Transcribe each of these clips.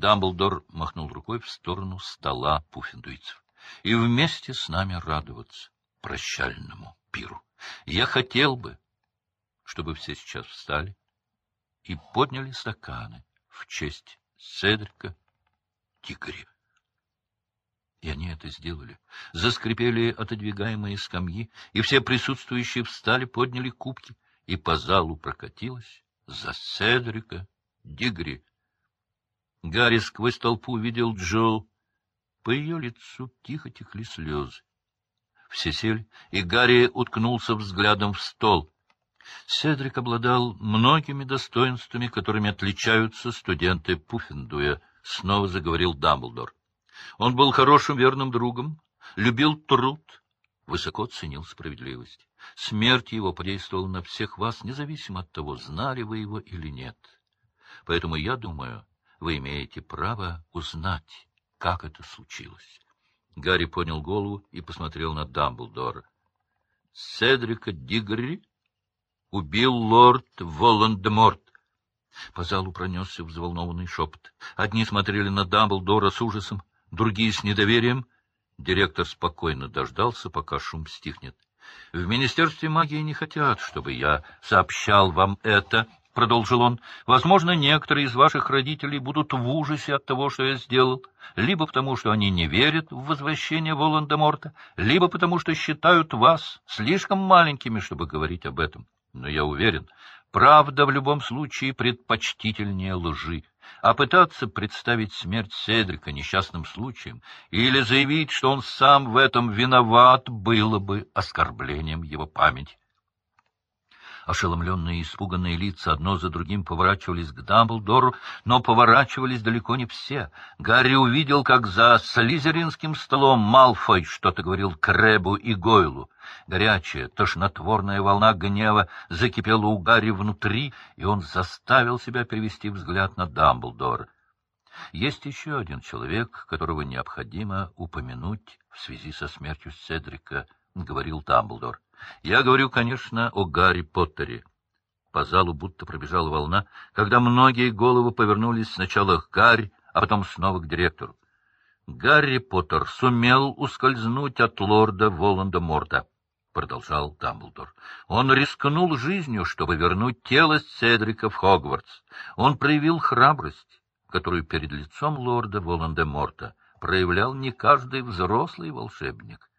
Дамблдор махнул рукой в сторону стола пуффиндуйцев. И вместе с нами радоваться прощальному пиру. Я хотел бы, чтобы все сейчас встали и подняли стаканы в честь Седрика Тигри. И они это сделали. Заскрипели отодвигаемые скамьи, и все присутствующие встали, подняли кубки, и по залу прокатилась за Седрика Дигри. Гарри сквозь толпу видел Джо. По ее лицу тихо текли слезы. Все сели, и Гарри уткнулся взглядом в стол. Седрик обладал многими достоинствами, которыми отличаются студенты Пуффендуя, — снова заговорил Дамблдор. Он был хорошим верным другом, любил труд, высоко ценил справедливость. Смерть его подействовала на всех вас, независимо от того, знали вы его или нет. Поэтому я думаю, вы имеете право узнать, как это случилось. Гарри поднял голову и посмотрел на Дамблдора. — Седрика Дигри убил лорд Волан-де-Морт. По залу пронесся взволнованный шепот. Одни смотрели на Дамблдора с ужасом, другие с недоверием. Директор спокойно дождался, пока шум стихнет. — В Министерстве магии не хотят, чтобы я сообщал вам это, — продолжил он. — Возможно, некоторые из ваших родителей будут в ужасе от того, что я сделал, либо потому, что они не верят в возвращение Волан-де-Морта, либо потому, что считают вас слишком маленькими, чтобы говорить об этом. Но я уверен, правда в любом случае предпочтительнее лжи а пытаться представить смерть Седрика несчастным случаем или заявить, что он сам в этом виноват, было бы оскорблением его памяти. Ошеломленные и испуганные лица одно за другим поворачивались к Дамблдору, но поворачивались далеко не все. Гарри увидел, как за слизеринским столом Малфой что-то говорил Крэбу и Гойлу. Горячая, тошнотворная волна гнева закипела у Гарри внутри, и он заставил себя перевести взгляд на Дамблдора. Есть еще один человек, которого необходимо упомянуть в связи со смертью Седрика, — говорил Дамблдор. Я говорю, конечно, о Гарри Поттере. По залу будто пробежала волна, когда многие головы повернулись сначала к Гарри, а потом снова к директору. Гарри Поттер сумел ускользнуть от лорда Воланда-Морта, — продолжал Дамблдор. Он рискнул жизнью, чтобы вернуть тело Седрика в Хогвартс. Он проявил храбрость, которую перед лицом лорда Воланда-Морта проявлял не каждый взрослый волшебник.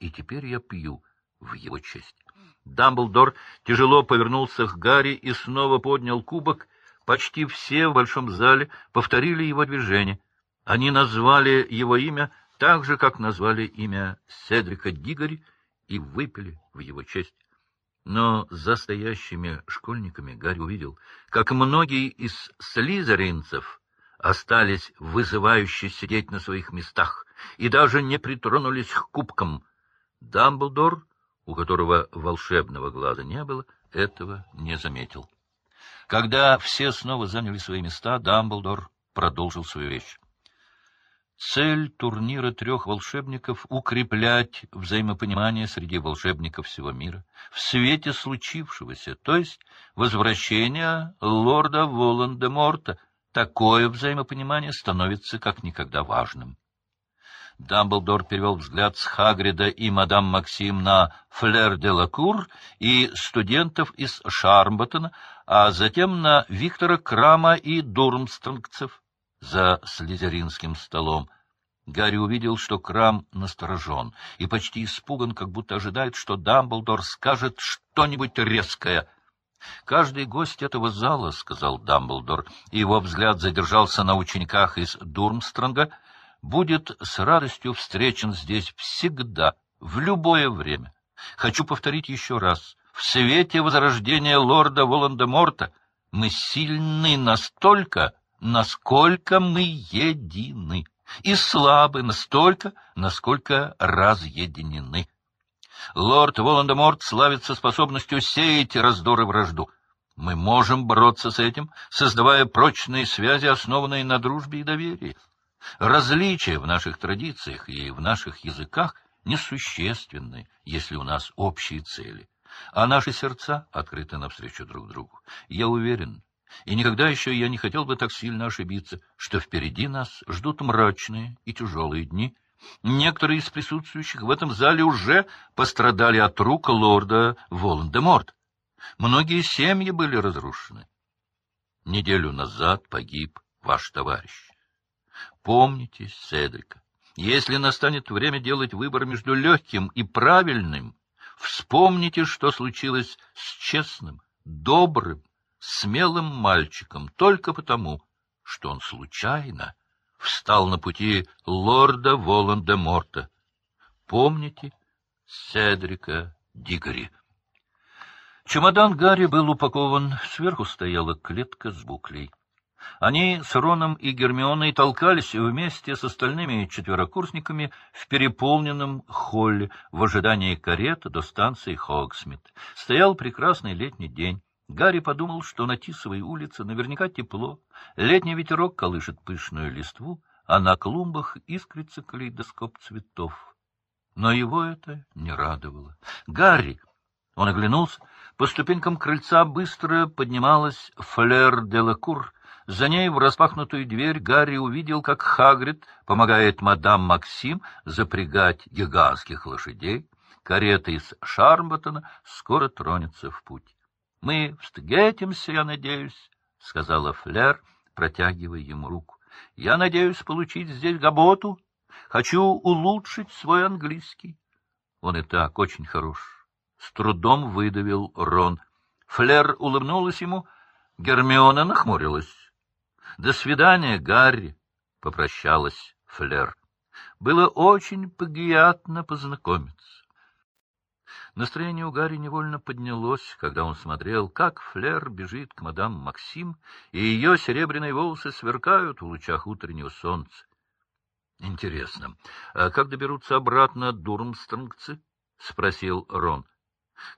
И теперь я пью в его честь. Дамблдор тяжело повернулся к Гарри и снова поднял кубок. Почти все в большом зале повторили его движение. Они назвали его имя так же, как назвали имя Седрика Дигори, и выпили в его честь. Но за стоящими школьниками Гарри увидел, как многие из слизеринцев остались вызывающе сидеть на своих местах и даже не притронулись к кубкам. Дамблдор у которого волшебного глаза не было, этого не заметил. Когда все снова заняли свои места, Дамблдор продолжил свою речь. Цель турнира трех волшебников — укреплять взаимопонимание среди волшебников всего мира в свете случившегося, то есть возвращения лорда Волан-де-Морта. Такое взаимопонимание становится как никогда важным. Дамблдор перевел взгляд с Хагрида и мадам Максим на Флер де Лакур и студентов из Шармботтона, а затем на Виктора Крама и Дурмстронгцев за слизеринским столом. Гарри увидел, что Крам насторожен и почти испуган, как будто ожидает, что Дамблдор скажет что-нибудь резкое. «Каждый гость этого зала, — сказал Дамблдор, и его взгляд задержался на учениках из Дурмстронга, — будет с радостью встречен здесь всегда, в любое время. Хочу повторить еще раз. В свете возрождения лорда Волан-де-Морта мы сильны настолько, насколько мы едины, и слабы настолько, насколько разъединены. Лорд Волан-де-Морт славится способностью сеять раздор и вражду. Мы можем бороться с этим, создавая прочные связи, основанные на дружбе и доверии. Различия в наших традициях и в наших языках несущественны, если у нас общие цели, а наши сердца открыты навстречу друг другу. Я уверен, И никогда еще я не хотел бы так сильно ошибиться, что впереди нас ждут мрачные и тяжелые дни. Некоторые из присутствующих в этом зале уже пострадали от рук лорда Волан-де-Морт. Многие семьи были разрушены. Неделю назад погиб ваш товарищ. Помните Седрика. Если настанет время делать выбор между легким и правильным, вспомните, что случилось с честным, добрым, смелым мальчиком только потому, что он случайно встал на пути лорда Волан-де-Морта. Помните Седрика Дигори? Чемодан Гарри был упакован, сверху стояла клетка с буклей. Они с Роном и Гермионой толкались вместе с остальными четверокурсниками в переполненном холле в ожидании кареты до станции Хогсмит. Стоял прекрасный летний день. Гарри подумал, что на Тисовой улице наверняка тепло, летний ветерок колышет пышную листву, а на клумбах искрится калейдоскоп цветов. Но его это не радовало. «Гарри!» Он оглянулся. По ступенькам крыльца быстро поднималась флер де лакур. За ней в распахнутую дверь Гарри увидел, как Хагрид помогает мадам Максим запрягать гигантских лошадей. Карета из Шармботтона скоро тронется в путь. — Мы встретимся, я надеюсь, — сказала Флер, протягивая ему руку. — Я надеюсь получить здесь работу. Хочу улучшить свой английский. Он и так очень хорош. С трудом выдавил Рон. Флер улыбнулась ему, Гермиона нахмурилась. — До свидания, Гарри, — попрощалась Флер. Было очень приятно познакомиться. Настроение у Гарри невольно поднялось, когда он смотрел, как Флер бежит к мадам Максим, и ее серебряные волосы сверкают в лучах утреннего солнца. Интересно, а как доберутся обратно дурмстронгцы? — спросил Рон.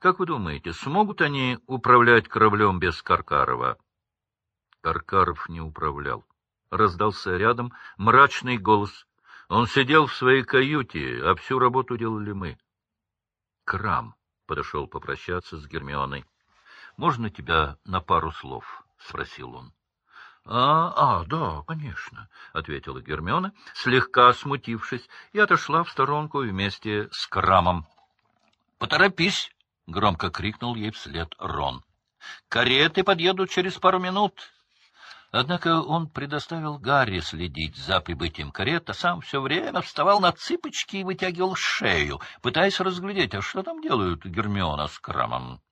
Как вы думаете, смогут они управлять кораблем без Каркарова? Каркаров не управлял. Раздался рядом мрачный голос. Он сидел в своей каюте, а всю работу делали мы. Крам подошел попрощаться с Гермионой. — Можно тебя на пару слов? — спросил он. — А, а, да, конечно, — ответила Гермиона, слегка смутившись, и отошла в сторонку вместе с Крамом. — Поторопись! — громко крикнул ей вслед Рон. — Кареты подъедут через пару минут. Однако он предоставил Гарри следить за прибытием карет, а сам все время вставал на цыпочки и вытягивал шею, пытаясь разглядеть, а что там делают Гермиона с Крамом.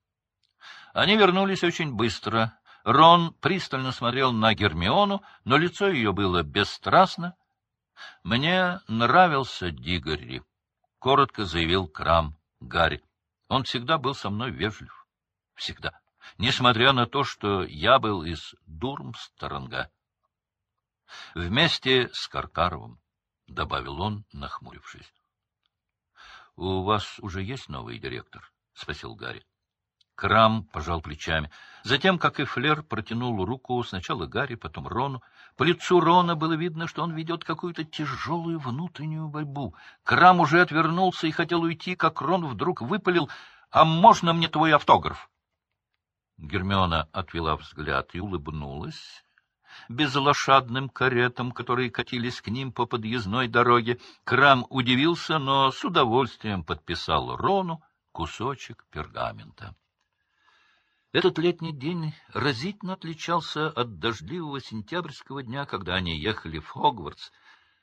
Они вернулись очень быстро. Рон пристально смотрел на Гермиону, но лицо ее было бесстрастно. — Мне нравился Дигори, — коротко заявил Крам Гарри. Он всегда был со мной вежлив. Всегда. Несмотря на то, что я был из Дурмстронга. Вместе с Каркаровым, — добавил он, нахмурившись. — У вас уже есть новый директор? — спросил Гарри. Крам пожал плечами. Затем, как и Флер, протянул руку сначала Гарри, потом Рону. По лицу Рона было видно, что он ведет какую-то тяжелую внутреннюю борьбу. Крам уже отвернулся и хотел уйти, как Рон вдруг выпалил «А можно мне твой автограф?» Гермиона отвела взгляд и улыбнулась. Безлошадным каретам, которые катились к ним по подъездной дороге, Крам удивился, но с удовольствием подписал Рону кусочек пергамента. Этот летний день разительно отличался от дождливого сентябрьского дня, когда они ехали в Хогвартс.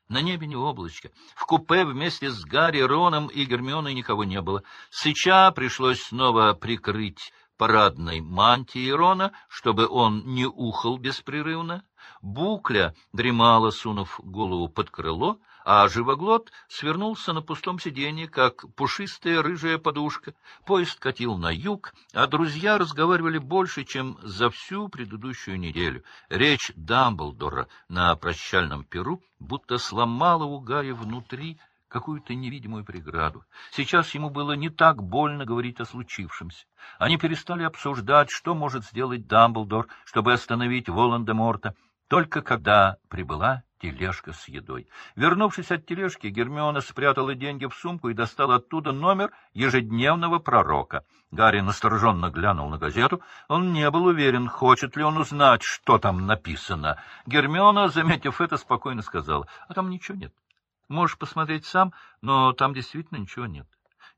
На небе не облачко. В купе вместе с Гарри, Роном и Гермионой никого не было. Сыча пришлось снова прикрыть парадной мантией Рона, чтобы он не ухал беспрерывно. Букля дремала, сунув голову под крыло, а живоглот свернулся на пустом сиденье, как пушистая рыжая подушка. Поезд катил на юг, а друзья разговаривали больше, чем за всю предыдущую неделю. Речь Дамблдора на прощальном перу будто сломала у Гарри внутри какую-то невидимую преграду. Сейчас ему было не так больно говорить о случившемся. Они перестали обсуждать, что может сделать Дамблдор, чтобы остановить Волан-де-Морта. Только когда прибыла тележка с едой. Вернувшись от тележки, Гермиона спрятала деньги в сумку и достала оттуда номер ежедневного пророка. Гарри настороженно глянул на газету. Он не был уверен, хочет ли он узнать, что там написано. Гермиона, заметив это, спокойно сказала, — А там ничего нет. Можешь посмотреть сам, но там действительно ничего нет.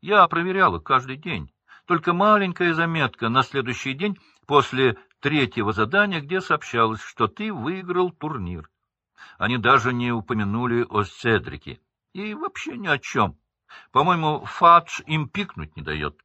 Я проверяла каждый день. Только маленькая заметка на следующий день после третьего задания, где сообщалось, что ты выиграл турнир. Они даже не упомянули о Седрике. И вообще ни о чем. По-моему, Фадж им пикнуть не дает.